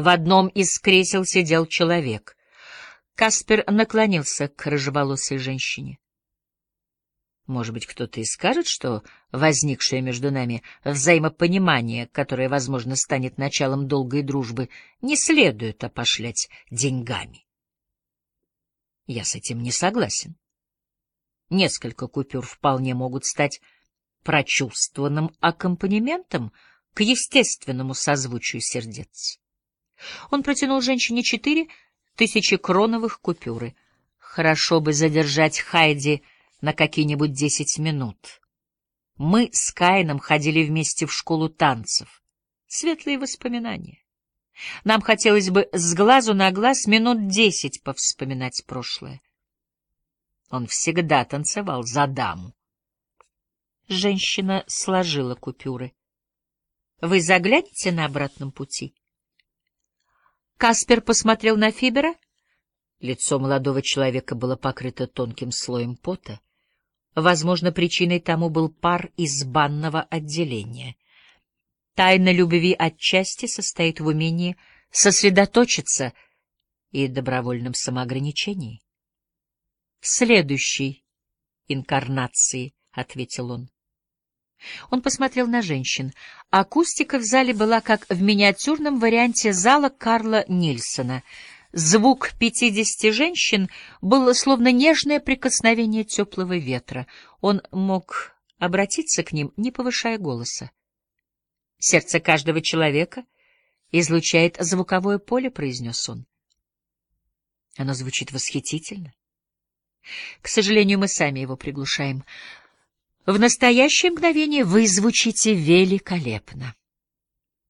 В одном из кресел сидел человек. Каспер наклонился к рыжеволосой женщине. Может быть, кто-то и скажет, что возникшее между нами взаимопонимание, которое, возможно, станет началом долгой дружбы, не следует опошлять деньгами. Я с этим не согласен. Несколько купюр вполне могут стать прочувствованным аккомпанементом к естественному созвучию сердец. Он протянул женщине четыре тысячи кроновых купюры. Хорошо бы задержать Хайди на какие-нибудь десять минут. Мы с Каином ходили вместе в школу танцев. Светлые воспоминания. Нам хотелось бы с глазу на глаз минут десять повспоминать прошлое. Он всегда танцевал за даму. Женщина сложила купюры. — Вы заглянете на обратном пути? Каспер посмотрел на Фибера. Лицо молодого человека было покрыто тонким слоем пота. Возможно, причиной тому был пар из банного отделения. Тайна любви отчасти состоит в умении сосредоточиться и добровольном самоограничении. — В следующей инкарнации, — ответил он. Он посмотрел на женщин. Акустика в зале была как в миниатюрном варианте зала Карла Нильсона — Звук пятидесяти женщин был словно нежное прикосновение теплого ветра. Он мог обратиться к ним, не повышая голоса. «Сердце каждого человека излучает звуковое поле», — произнес он. Оно звучит восхитительно. К сожалению, мы сами его приглушаем. В настоящее мгновение вы звучите великолепно.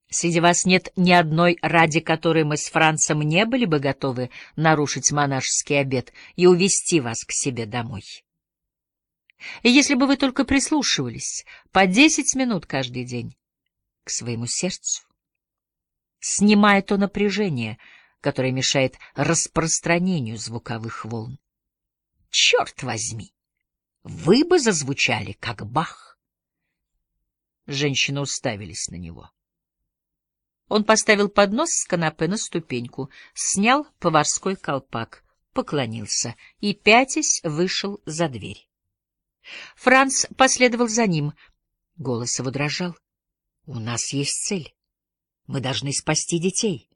Среди вас нет ни одной, ради которой мы с Францем не были бы готовы нарушить монашеский обет и увести вас к себе домой. И если бы вы только прислушивались по десять минут каждый день к своему сердцу, снимая то напряжение, которое мешает распространению звуковых волн. Черт возьми! Вы бы зазвучали, как Бах! Женщины уставились на него. Он поставил поднос с канапе на ступеньку, снял поварской колпак, поклонился и, пятясь, вышел за дверь. Франц последовал за ним. Голос его дрожал. — У нас есть цель. Мы должны спасти детей.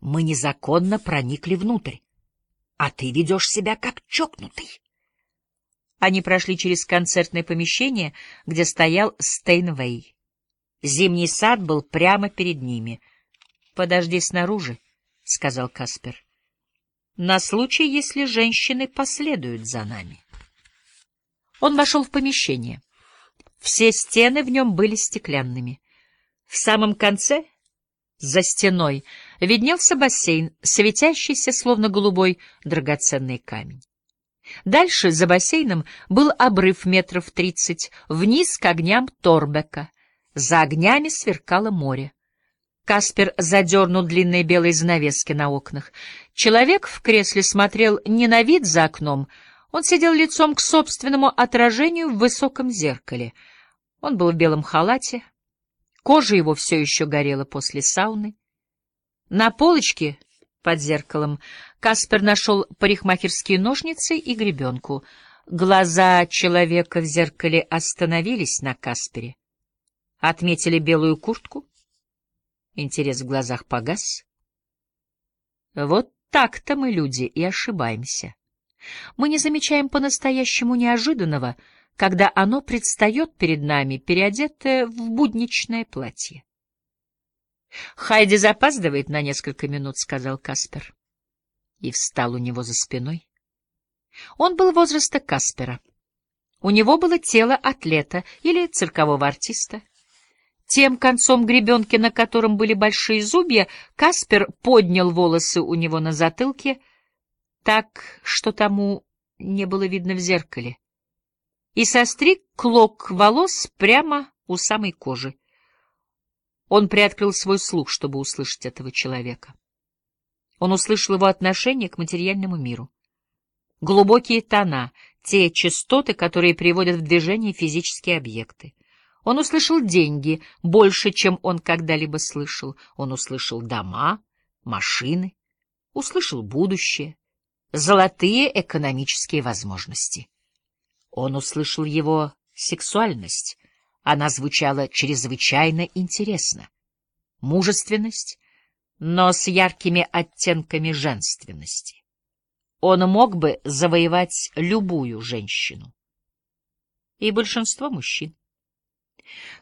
Мы незаконно проникли внутрь. А ты ведешь себя как чокнутый. Они прошли через концертное помещение, где стоял Стейнвей. Зимний сад был прямо перед ними —— Подожди снаружи, — сказал Каспер, — на случай, если женщины последуют за нами. Он вошел в помещение. Все стены в нем были стеклянными. В самом конце, за стеной, виднелся бассейн, светящийся, словно голубой драгоценный камень. Дальше, за бассейном, был обрыв метров тридцать, вниз к огням Торбека. За огнями сверкало море. Каспер задернул длинные белые занавески на окнах. Человек в кресле смотрел не на вид за окном, он сидел лицом к собственному отражению в высоком зеркале. Он был в белом халате, кожа его все еще горела после сауны. На полочке под зеркалом Каспер нашел парикмахерские ножницы и гребенку. Глаза человека в зеркале остановились на Каспере. Отметили белую куртку, Интерес в глазах погас. Вот так-то мы, люди, и ошибаемся. Мы не замечаем по-настоящему неожиданного, когда оно предстает перед нами, переодетое в будничное платье. «Хайди запаздывает на несколько минут», — сказал Каспер. И встал у него за спиной. Он был возраста Каспера. У него было тело атлета или циркового артиста. Тем концом гребенки, на котором были большие зубья, Каспер поднял волосы у него на затылке, так, что тому не было видно в зеркале, и состриг клок волос прямо у самой кожи. Он приоткрыл свой слух, чтобы услышать этого человека. Он услышал его отношение к материальному миру. Глубокие тона, те частоты, которые приводят в движение физические объекты. Он услышал деньги, больше, чем он когда-либо слышал. Он услышал дома, машины, услышал будущее, золотые экономические возможности. Он услышал его сексуальность. Она звучала чрезвычайно интересно. Мужественность, но с яркими оттенками женственности. Он мог бы завоевать любую женщину. И большинство мужчин.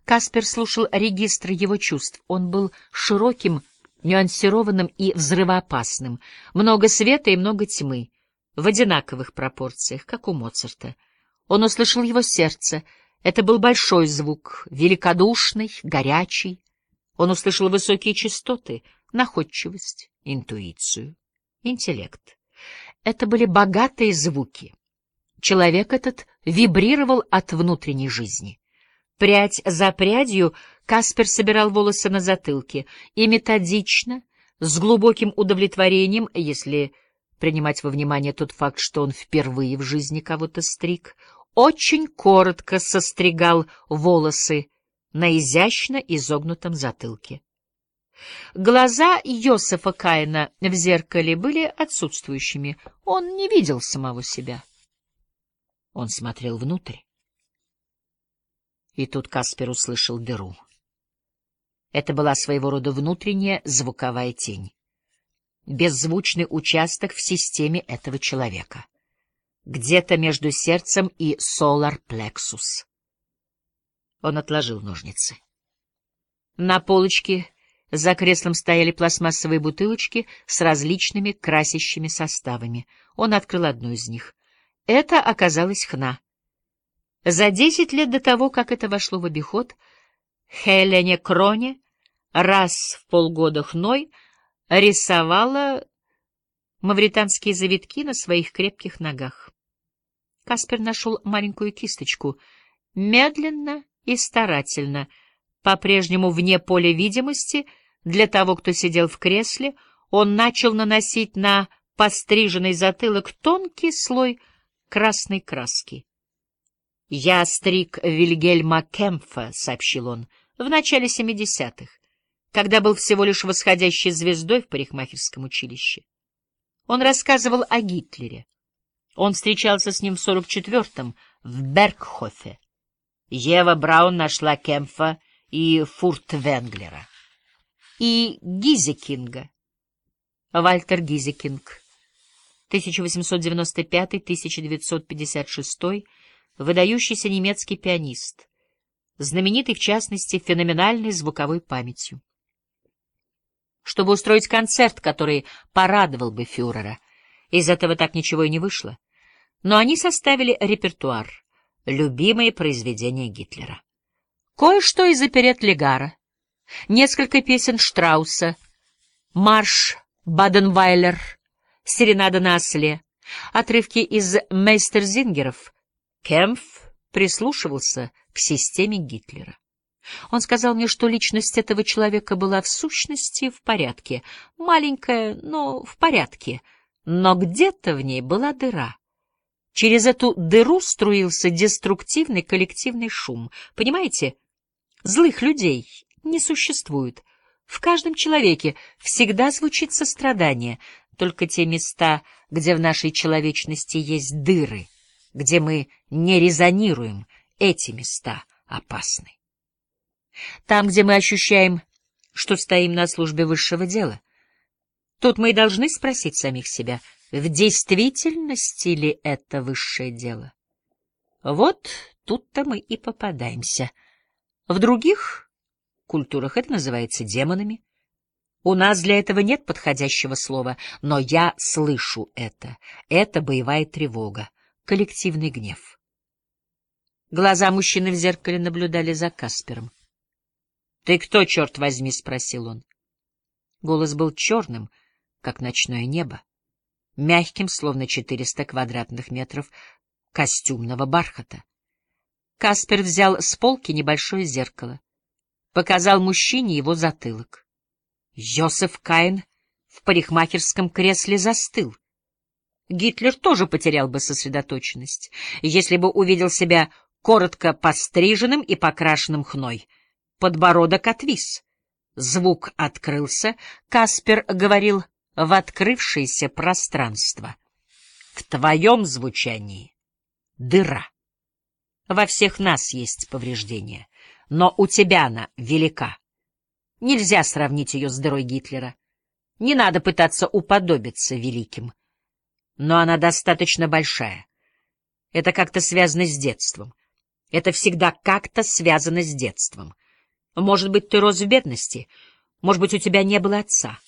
Каспер слушал регистр его чувств. Он был широким, нюансированным и взрывоопасным. Много света и много тьмы. В одинаковых пропорциях, как у Моцарта. Он услышал его сердце. Это был большой звук, великодушный, горячий. Он услышал высокие частоты, находчивость, интуицию, интеллект. Это были богатые звуки. Человек этот вибрировал от внутренней жизни. Прядь за прядью Каспер собирал волосы на затылке и методично, с глубоким удовлетворением, если принимать во внимание тот факт, что он впервые в жизни кого-то стриг, очень коротко состригал волосы на изящно изогнутом затылке. Глаза Йосефа Каина в зеркале были отсутствующими. Он не видел самого себя. Он смотрел внутрь. И тут Каспер услышал дыру. Это была своего рода внутренняя звуковая тень. Беззвучный участок в системе этого человека. Где-то между сердцем и солар-плексус. Он отложил ножницы. На полочке за креслом стояли пластмассовые бутылочки с различными красящими составами. Он открыл одну из них. Это оказалась хна. За десять лет до того, как это вошло в обиход, Хелене Кроне раз в полгода хной рисовала мавританские завитки на своих крепких ногах. Каспер нашел маленькую кисточку. Медленно и старательно, по-прежнему вне поля видимости, для того, кто сидел в кресле, он начал наносить на постриженный затылок тонкий слой красной краски. «Я стриг Вильгельма Кемфа», — сообщил он, — «в начале семидесятых, когда был всего лишь восходящей звездой в парикмахерском училище. Он рассказывал о Гитлере. Он встречался с ним в сорок четвертом в Бергхофе. Ева Браун нашла Кемфа и Фуртвенглера. И Гизекинга. Вальтер Гизекинг, 1895-1956 выдающийся немецкий пианист, знаменитый, в частности, феноменальной звуковой памятью. Чтобы устроить концерт, который порадовал бы фюрера, из этого так ничего и не вышло. Но они составили репертуар, любимые произведения Гитлера. Кое-что из оперет Легара, несколько песен Штрауса, марш Баденвайлер, серенада на осле, отрывки из мейстерзингеров, Кемф прислушивался к системе Гитлера. Он сказал мне, что личность этого человека была в сущности в порядке, маленькая, но в порядке, но где-то в ней была дыра. Через эту дыру струился деструктивный коллективный шум. Понимаете, злых людей не существует. В каждом человеке всегда звучит сострадание, только те места, где в нашей человечности есть дыры — где мы не резонируем, эти места опасны. Там, где мы ощущаем, что стоим на службе высшего дела, тут мы и должны спросить самих себя, в действительности ли это высшее дело. Вот тут-то мы и попадаемся. В других культурах это называется демонами. У нас для этого нет подходящего слова, но я слышу это. Это боевая тревога коллективный гнев. Глаза мужчины в зеркале наблюдали за Каспером. — Ты кто, черт возьми? — спросил он. Голос был черным, как ночное небо, мягким, словно четыреста квадратных метров костюмного бархата. Каспер взял с полки небольшое зеркало, показал мужчине его затылок. Йосеф Каин в парикмахерском кресле застыл. Гитлер тоже потерял бы сосредоточенность, если бы увидел себя коротко постриженным и покрашенным хной. Подбородок отвис. Звук открылся, Каспер говорил в открывшееся пространство. В твоем звучании дыра. Во всех нас есть повреждения, но у тебя она велика. Нельзя сравнить ее с дырой Гитлера. Не надо пытаться уподобиться великим. Но она достаточно большая. Это как-то связано с детством. Это всегда как-то связано с детством. Может быть, ты рос в бедности, может быть, у тебя не было отца.